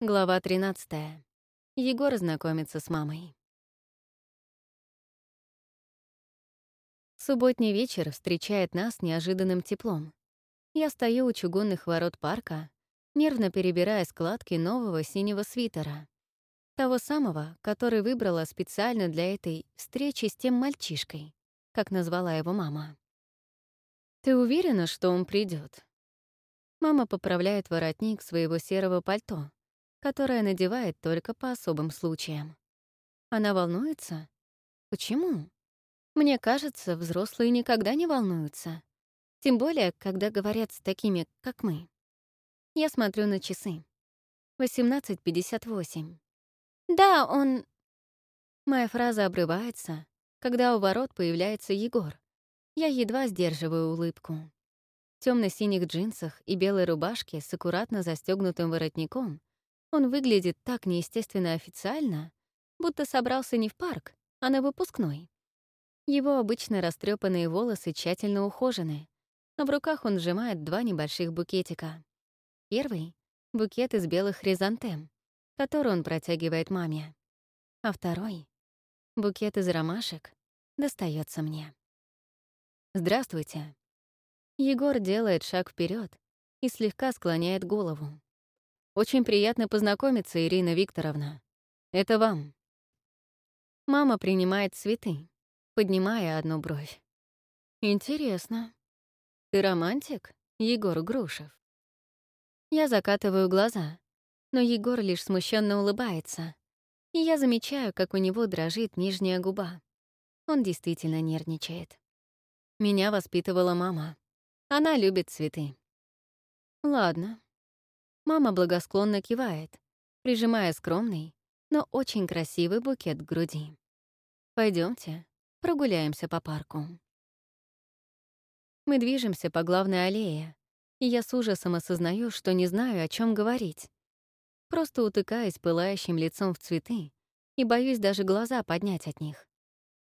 Глава 13. Егор знакомится с мамой. Субботний вечер встречает нас неожиданным теплом. Я стою у чугунных ворот парка, нервно перебирая складки нового синего свитера. Того самого, который выбрала специально для этой встречи с тем мальчишкой, как назвала его мама. «Ты уверена, что он придет? Мама поправляет воротник своего серого пальто, которое надевает только по особым случаям. Она волнуется? Почему? Мне кажется, взрослые никогда не волнуются. Тем более, когда говорят с такими, как мы. Я смотрю на часы. 18.58. Да, он... Моя фраза обрывается, когда у ворот появляется Егор. Я едва сдерживаю улыбку. В темно-синих джинсах и белой рубашке с аккуратно застегнутым воротником он выглядит так неестественно официально, будто собрался не в парк, а на выпускной. Его обычно растрепанные волосы тщательно ухожены, а в руках он сжимает два небольших букетика. Первый — букет из белых хризантем, который он протягивает маме. А второй — букет из ромашек, достается мне. «Здравствуйте». Егор делает шаг вперед и слегка склоняет голову. Очень приятно познакомиться, Ирина Викторовна. Это вам. Мама принимает цветы, поднимая одну бровь. Интересно. Ты романтик, Егор Грушев? Я закатываю глаза, но Егор лишь смущенно улыбается, и я замечаю, как у него дрожит нижняя губа. Он действительно нервничает. Меня воспитывала мама. Она любит цветы. Ладно, Мама благосклонно кивает, прижимая скромный, но очень красивый букет к груди. Пойдемте, прогуляемся по парку. Мы движемся по главной аллее, и я с ужасом осознаю, что не знаю, о чем говорить. Просто утыкаясь пылающим лицом в цветы и боюсь даже глаза поднять от них.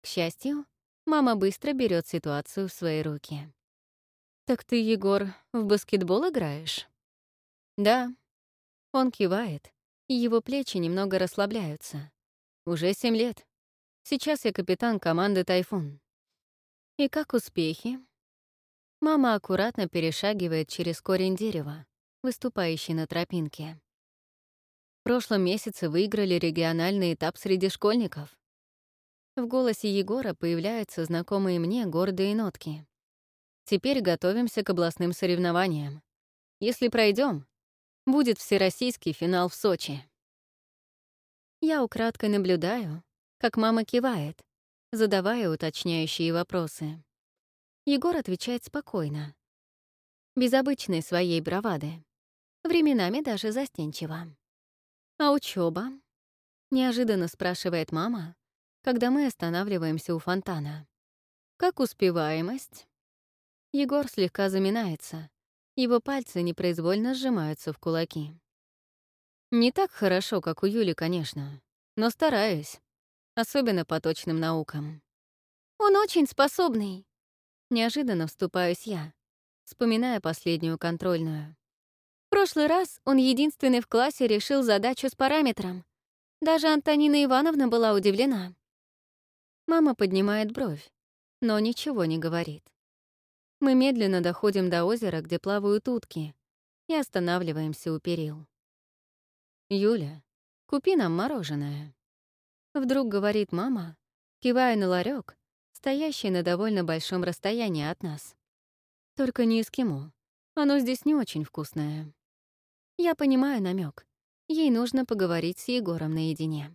К счастью, мама быстро берет ситуацию в свои руки. «Так ты, Егор, в баскетбол играешь?» «Да». Он кивает, и его плечи немного расслабляются. «Уже семь лет. Сейчас я капитан команды «Тайфун». «И как успехи?» Мама аккуратно перешагивает через корень дерева, выступающий на тропинке. В прошлом месяце выиграли региональный этап среди школьников. В голосе Егора появляются знакомые мне гордые нотки. Теперь готовимся к областным соревнованиям. Если пройдем, будет всероссийский финал в Сочи. Я украдкой наблюдаю, как мама кивает, задавая уточняющие вопросы. Егор отвечает спокойно, без обычной своей бравады, временами даже застенчиво. «А учеба? неожиданно спрашивает мама, когда мы останавливаемся у фонтана. «Как успеваемость?» Егор слегка заминается, его пальцы непроизвольно сжимаются в кулаки. Не так хорошо, как у Юли, конечно, но стараюсь, особенно по точным наукам. «Он очень способный», — неожиданно вступаюсь я, вспоминая последнюю контрольную. В прошлый раз он единственный в классе решил задачу с параметром. Даже Антонина Ивановна была удивлена. Мама поднимает бровь, но ничего не говорит. Мы медленно доходим до озера, где плавают утки, и останавливаемся у перил. «Юля, купи нам мороженое», — вдруг говорит мама, кивая на ларек, стоящий на довольно большом расстоянии от нас. «Только не эскимо. Оно здесь не очень вкусное». Я понимаю намек. Ей нужно поговорить с Егором наедине.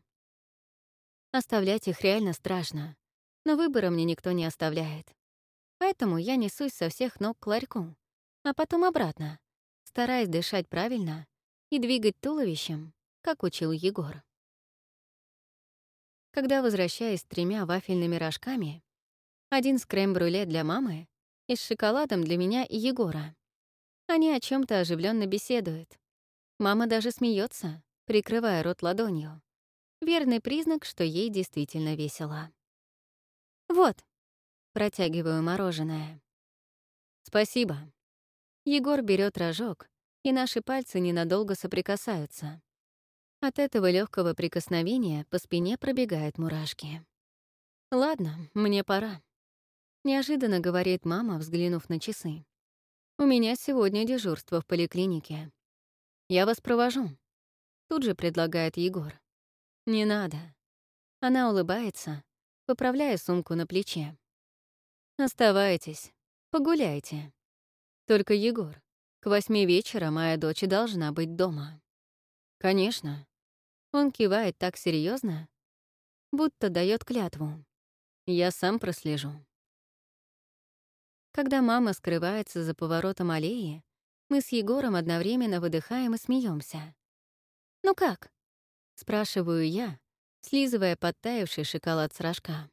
Оставлять их реально страшно, но выбора мне никто не оставляет. Поэтому я несусь со всех ног к ларьку, а потом обратно, стараясь дышать правильно и двигать туловищем, как учил Егор. Когда возвращаюсь с тремя вафельными рожками, один с крем-брюле для мамы и с шоколадом для меня и Егора, они о чем то оживленно беседуют. Мама даже смеется, прикрывая рот ладонью. Верный признак, что ей действительно весело. «Вот, Протягиваю мороженое. «Спасибо». Егор берет рожок, и наши пальцы ненадолго соприкасаются. От этого легкого прикосновения по спине пробегают мурашки. «Ладно, мне пора», — неожиданно говорит мама, взглянув на часы. «У меня сегодня дежурство в поликлинике. Я вас провожу», — тут же предлагает Егор. «Не надо». Она улыбается, поправляя сумку на плече. «Оставайтесь, погуляйте. Только, Егор, к восьми вечера моя дочь должна быть дома». «Конечно», он кивает так серьезно, будто дает клятву. Я сам прослежу. Когда мама скрывается за поворотом аллеи, мы с Егором одновременно выдыхаем и смеемся. «Ну как?» — спрашиваю я, слизывая подтаявший шоколад с рожка.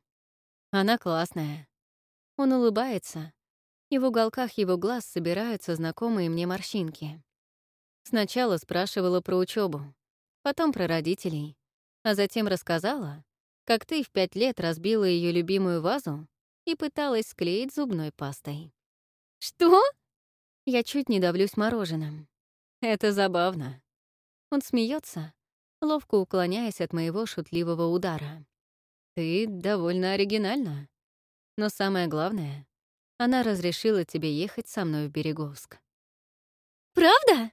«Она классная». Он улыбается, и в уголках его глаз собираются знакомые мне морщинки. Сначала спрашивала про учебу, потом про родителей, а затем рассказала, как ты в пять лет разбила ее любимую вазу и пыталась склеить зубной пастой. «Что?» Я чуть не давлюсь мороженым. Это забавно. Он смеется, ловко уклоняясь от моего шутливого удара. Ты довольно оригинальна. Но самое главное, она разрешила тебе ехать со мной в Береговск. «Правда?»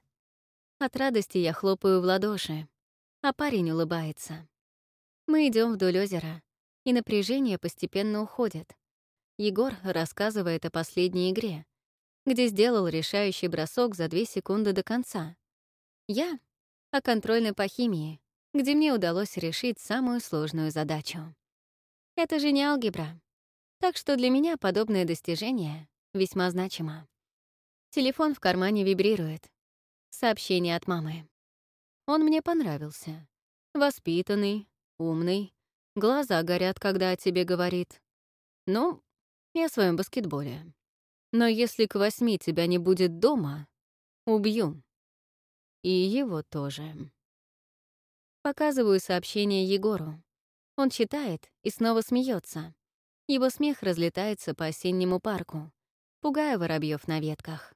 От радости я хлопаю в ладоши, а парень улыбается. Мы идем вдоль озера, и напряжение постепенно уходит. Егор рассказывает о последней игре, где сделал решающий бросок за две секунды до конца. Я — о контрольной по химии, где мне удалось решить самую сложную задачу. Это же не алгебра, так что для меня подобное достижение весьма значимо. Телефон в кармане вибрирует. Сообщение от мамы. Он мне понравился. Воспитанный, умный, глаза горят, когда о тебе говорит. Ну, я о своем баскетболе. Но если к восьми тебя не будет дома, убью. И его тоже. Показываю сообщение Егору. Он читает и снова смеется. Его смех разлетается по осеннему парку, пугая воробьев на ветках.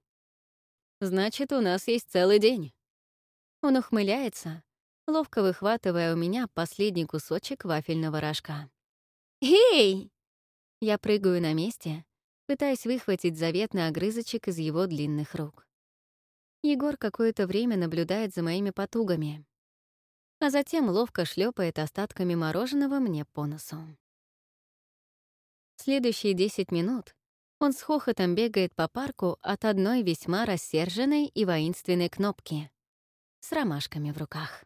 «Значит, у нас есть целый день», он ухмыляется, ловко выхватывая у меня последний кусочек вафельного рожка. «Эй!» Я прыгаю на месте, пытаясь выхватить заветный огрызочек из его длинных рук. Егор какое-то время наблюдает за моими потугами, а затем ловко шлепает остатками мороженого мне по носу. Следующие 10 минут он с хохотом бегает по парку от одной весьма рассерженной и воинственной кнопки — с ромашками в руках.